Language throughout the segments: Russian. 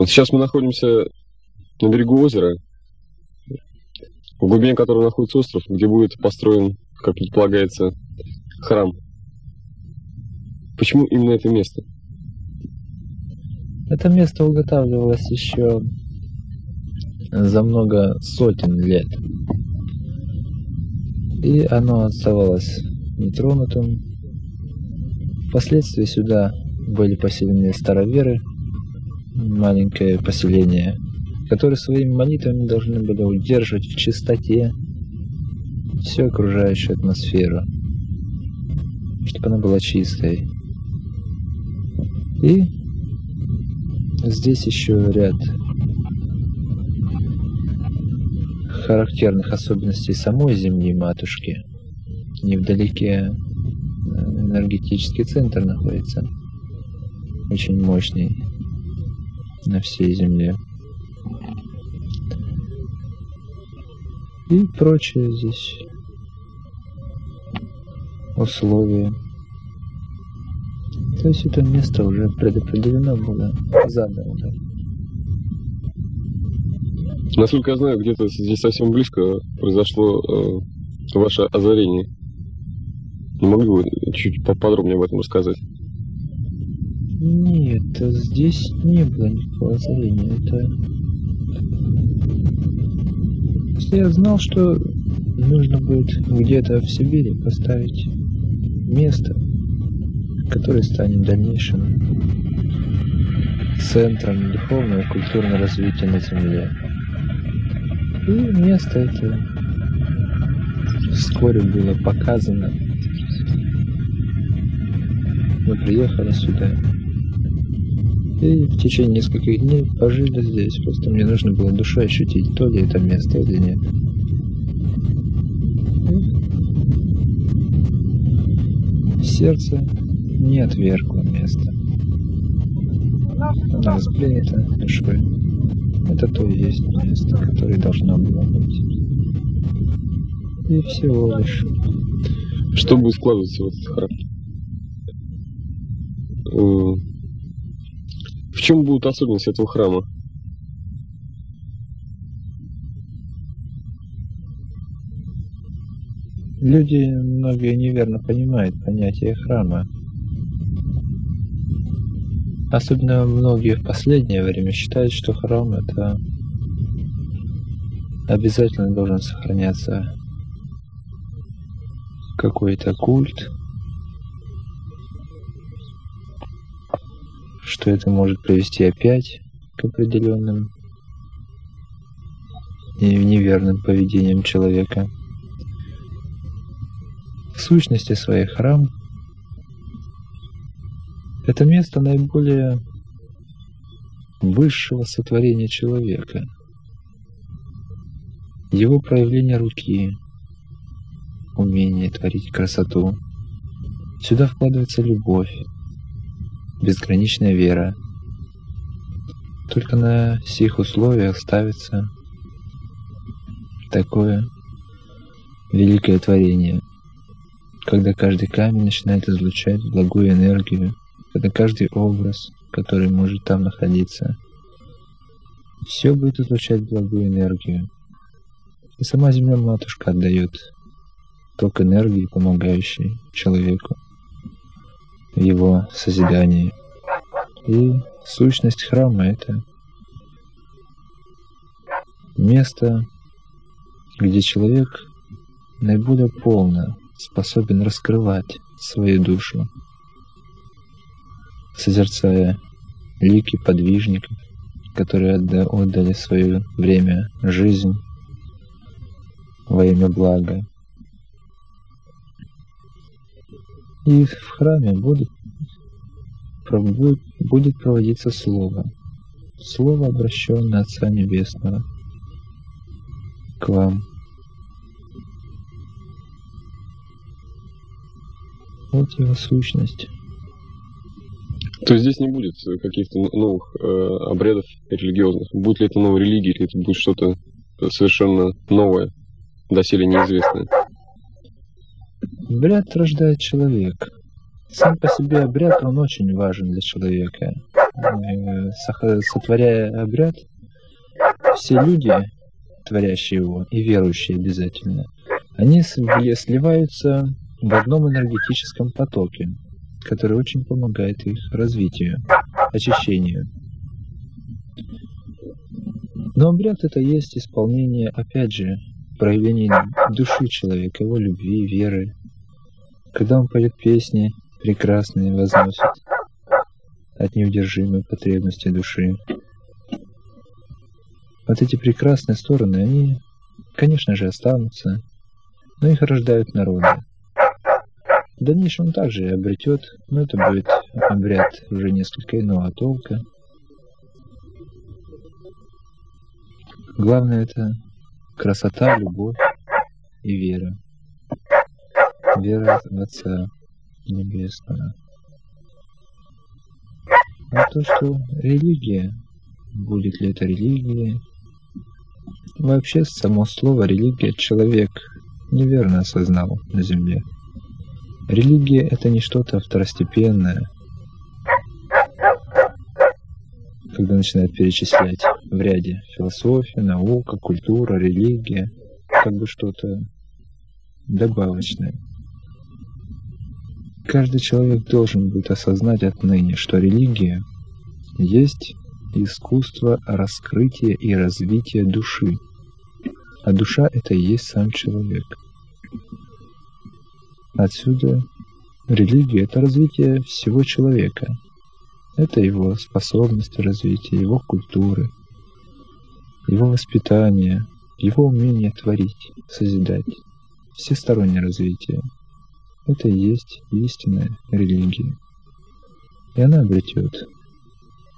Вот сейчас мы находимся на берегу озера, в глубине которого находится остров, где будет построен, как предполагается, храм. Почему именно это место? Это место уготавливалось еще за много сотен лет. И оно оставалось нетронутым. Впоследствии сюда были поселены староверы, маленькое поселение, которые своими молитвами должны были удерживать в чистоте всю окружающую атмосферу, чтобы она была чистой. И здесь еще ряд характерных особенностей самой Земли матушки. Невдалеке э, энергетический центр находится, очень мощный на всей Земле. И прочее здесь условия. То есть это место уже предопределено было задано. Насколько я знаю, где-то здесь совсем близко произошло э, ваше озарение. Не могли бы чуть поподробнее об этом рассказать? Нет, здесь не было никакого озарения. Это... Просто я знал, что нужно будет где-то в Сибири поставить место, которое станет дальнейшим центром духовного и культурного развития на Земле. И место это вскоре было показано. Мы приехали сюда. И в течение нескольких дней пожили здесь. Просто мне нужно было душой ощутить, то ли это место или нет. И сердце не отвергло место. Оно воспринято душой. Это то и есть место, которое должно было быть. И всего лишь. Что будет складываться в этот храм? Э, в чем будут особенности этого храма? Люди многие неверно понимают понятие храма. Особенно многие в последнее время считают, что храм это обязательно должен сохраняться какой-то культ, что это может привести опять к определенным неверным поведениям человека. В сущности своей храм это место наиболее высшего сотворения человека. Его проявление руки, умение творить красоту. Сюда вкладывается любовь, безграничная вера. Только на сих условиях ставится такое великое творение, когда каждый камень начинает излучать благую энергию, когда каждый образ, который может там находиться, все будет излучать благую энергию. И сама Земля Матушка отдает ток энергии, помогающий человеку его созидании. И сущность храма — это место, где человек наиболее полно способен раскрывать свою душу, созерцая лики подвижников, которые отдали свое время, жизнь во имя блага. И в храме будет, будет проводиться слово. Слово, обращенное Отца Небесного к вам. Вот его сущность. То есть здесь не будет каких-то новых э, обрядов религиозных? Будет ли это новая религия, или это будет что-то совершенно новое, доселе неизвестное? Обряд рождает человек. Сам по себе обряд, он очень важен для человека. э, сотворяя обряд, все люди, творящие его, и верующие обязательно, они сливаются в одном энергетическом потоке, который очень помогает их развитию, очищению. Но обряд это есть исполнение, опять же, проявление души человека, его любви, веры. Когда он поет песни, прекрасные возносит от неудержимой потребности души. Вот эти прекрасные стороны, они, конечно же, останутся, но их рождают народы. В дальнейшем он также обретет, но это будет обряд уже несколько иного толка. Главное это красота, любовь и вера. Вера в Отца Небесного. А то, что религия, будет ли это религия, вообще само слово религия человек неверно осознал на земле. Религия — это не что-то второстепенное. Когда начинают перечислять в ряде философия, наука, культура, религия, как бы что-то добавочное. Каждый человек должен будет осознать отныне, что религия есть искусство раскрытия и развития души. А душа — это и есть сам человек. Отсюда религия — это развитие всего человека. Это его способности развития, его культуры, его воспитание, его умение творить, созидать, всестороннее развитие. Это и есть истинная религия. И она обретет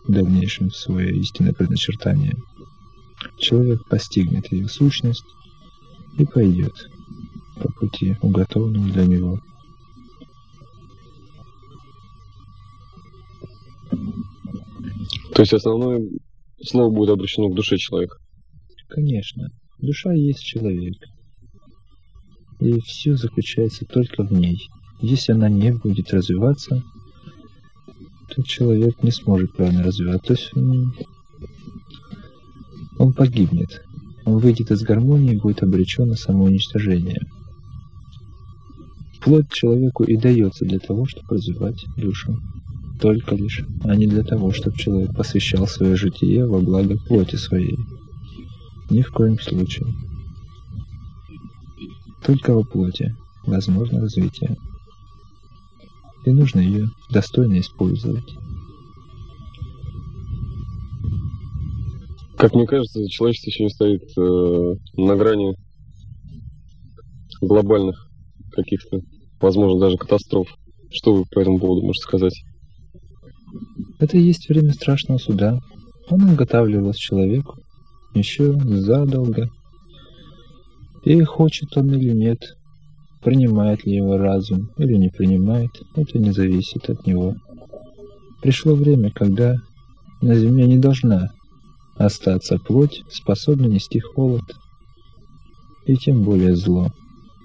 в дальнейшем свое истинное предначертание. Человек постигнет ее сущность и пойдет по пути, уготованному для него. То есть основное слово будет обращено к душе человека? Конечно. Душа есть человек. И все заключается только в ней. Если она не будет развиваться, то человек не сможет правильно развиваться. То есть он, погибнет. Он выйдет из гармонии и будет обречен на самоуничтожение. Плоть человеку и дается для того, чтобы развивать душу. Только лишь, а не для того, чтобы человек посвящал свое житие во благо плоти своей. Ни в коем случае. Только во плоти возможно развитие. И нужно ее достойно использовать. Как мне кажется, человечество еще не стоит э, на грани глобальных каких-то, возможно, даже катастроф. Что вы по этому поводу можете сказать? Это и есть время страшного суда. Оно уготавливалось человеку еще задолго. И хочет он или нет, принимает ли его разум или не принимает, это не зависит от него. Пришло время, когда на земле не должна остаться плоть, способна нести холод, и тем более зло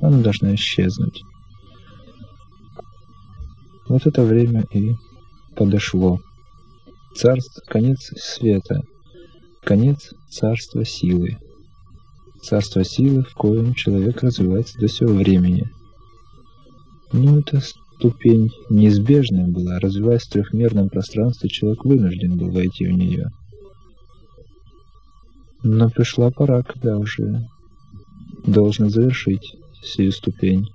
она должна исчезнуть. Вот это время и подошло. Царство, конец света, конец царства силы. Царство силы, в коем человек развивается до сего времени. Но эта ступень неизбежная была, развиваясь в трехмерном пространстве, человек вынужден был войти в нее. Но пришла пора, когда уже должен завершить сию ступень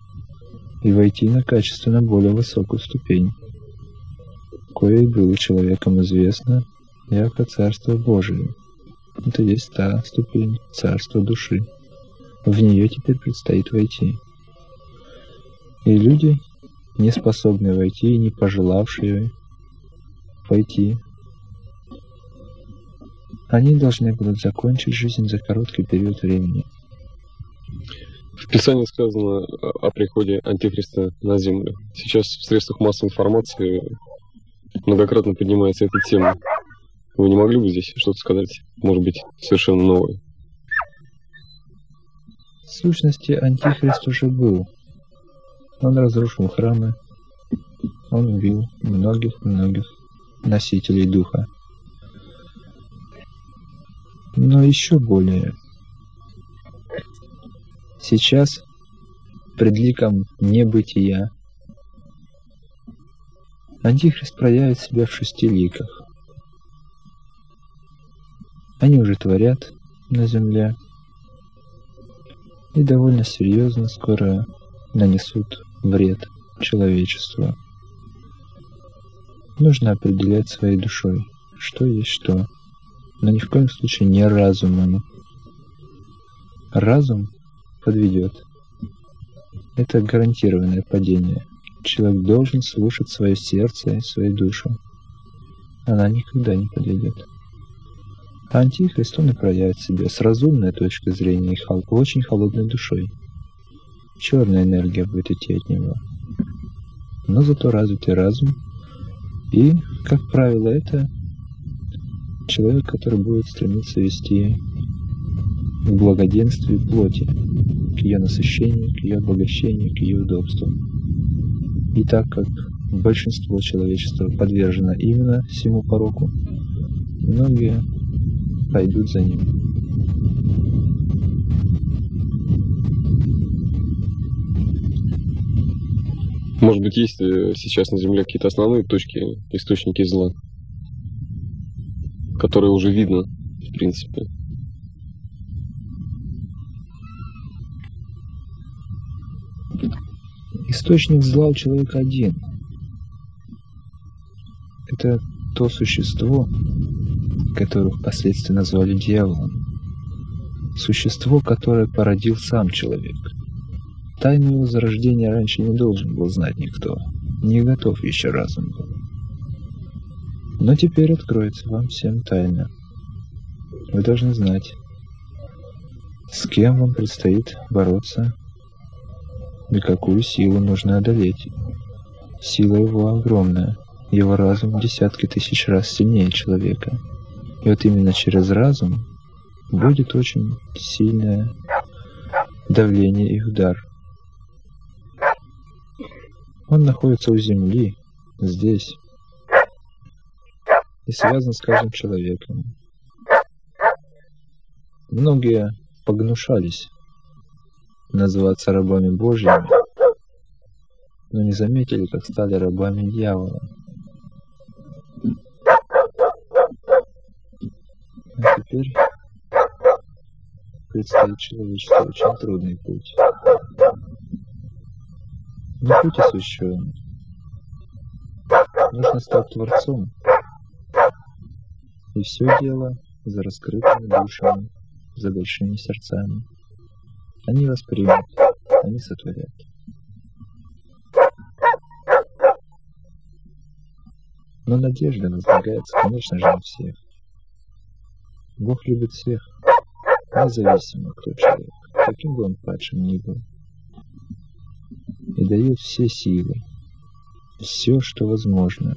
и войти на качественно более высокую ступень, кое и было человеком известно, яко Царство Божие. Это есть та ступень Царства Души. В нее теперь предстоит войти. И люди, не способные войти и не пожелавшие войти, они должны будут закончить жизнь за короткий период времени. В Писании сказано о приходе Антихриста на Землю. Сейчас в средствах массовой информации многократно поднимается эта тема. Вы не могли бы здесь что-то сказать, может быть, совершенно новое? В сущности, Антихрист уже был. Он разрушил храмы, он убил многих-многих носителей духа. Но еще более. Сейчас, пред ликом небытия, Антихрист проявит себя в шести ликах. Они уже творят на земле и довольно серьезно скоро нанесут вред человечеству. Нужно определять своей душой, что есть что, но ни в коем случае не разумом. Разум подведет. Это гарантированное падение. Человек должен слушать свое сердце и свою душу. Она никогда не подведет. Антихрист он и проявит себя с разумной точки зрения и хол очень холодной душой. Черная энергия будет идти от него. Но зато развитый разум. И, как правило, это человек, который будет стремиться вести к благоденствию плоти, к ее насыщению, к ее обогащению, к ее удобству. И так как большинство человечества подвержено именно всему пороку, многие пойдут за ним. Может быть, есть э, сейчас на Земле какие-то основные точки, источники зла, которые уже видно, в принципе. Источник зла у человека один. Это то существо, которое впоследствии назвали дьяволом. Существо, которое породил сам человек. Тайну его зарождения раньше не должен был знать никто. Не готов еще разум был. Но теперь откроется вам всем тайна. Вы должны знать, с кем вам предстоит бороться и какую силу нужно одолеть. Сила его огромная, его разум десятки тысяч раз сильнее человека. И вот именно через разум будет очень сильное давление и удар. Он находится у Земли, здесь, и связан с каждым человеком. Многие погнушались называться рабами Божьими, но не заметили, как стали рабами дьявола. А теперь предстоит человечеству очень трудный путь. Не путь освященный. Нужно стать Творцом. И все дело за раскрытыми душами, за большими сердцами. Они воспримут, они сотворят. Но надежда возлагается, конечно же, на всех. Бог любит всех, независимо, кто человек, каким бы он падшим ни был. И дает все силы, все, что возможно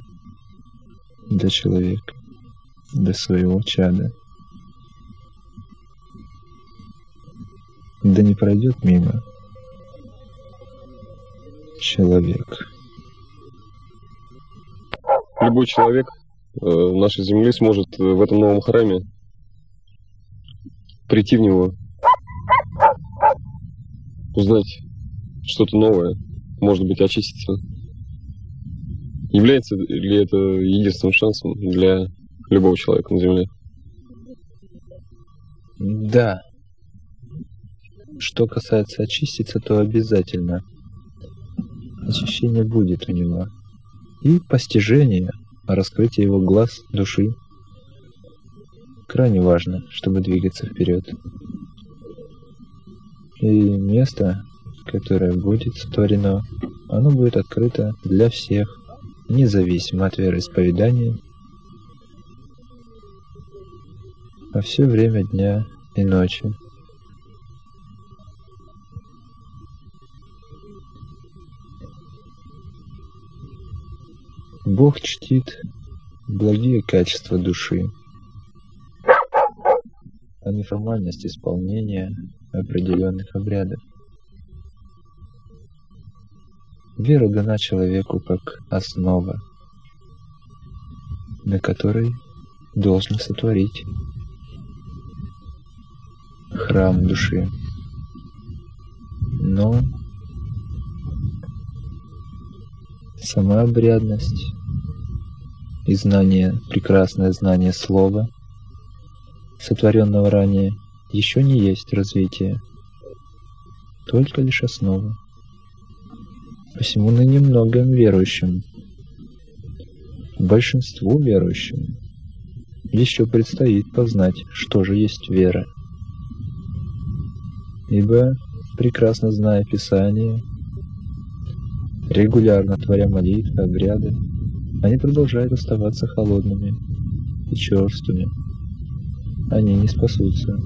для человека, для своего чада. да не пройдет мимо человек. Любой человек э, нашей земли сможет э, в этом новом храме прийти в него, узнать что-то новое, может быть, очиститься. Является ли это единственным шансом для любого человека на Земле? Да, что касается очиститься, то обязательно очищение будет у него. И постижение, раскрытие его глаз, души. Крайне важно, чтобы двигаться вперед. И место, которое будет сотворено, оно будет открыто для всех, независимо от вероисповедания, во все время дня и ночи. Бог чтит благие качества души, а не формальность исполнения определенных обрядов. Вера дана человеку как основа. на которой должно сотворить храм души. Но сама обрядность и знание, прекрасное знание слова, сотворенного ранее, еще не есть развитие, только лишь основа. Посему на немногим верующим, большинству верующим, еще предстоит познать, что же есть вера. Ибо, прекрасно зная Писание, регулярно творя молитвы, обряды, они продолжают оставаться холодными и черствыми. Они не спасутся.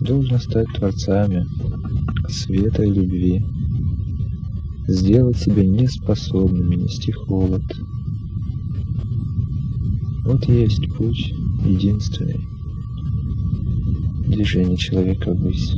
Должно стать творцами света и любви, сделать себя неспособными нести холод. Вот есть путь единственный движение человека ввысь.